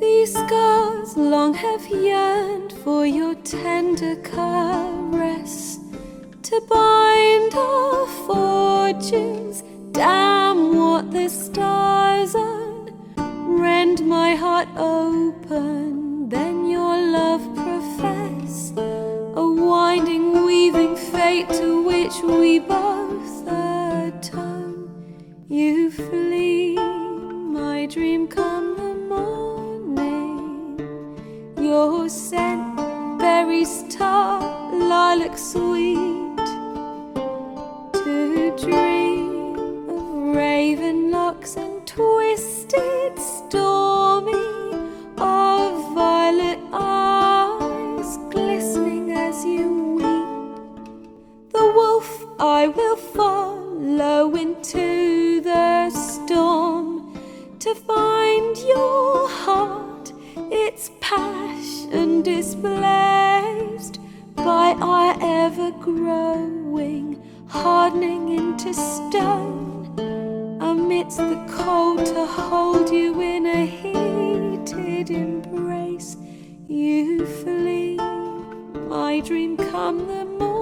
These scars long have yearned for your tender caress to bind our fortunes. Damn what the stars are. Rend my heart open, then your love profess. A winding, weaving fate to which we both atone. You flee. Your scent, berries tart, lilac sweet. To dream of raven locks and twisted, stormy, of violet eyes glistening as you weep. The wolf I will follow into the storm to find your passion displaced by our ever growing, hardening into stone. Amidst the cold, to hold you in a heated embrace, you flee. My dream come the morning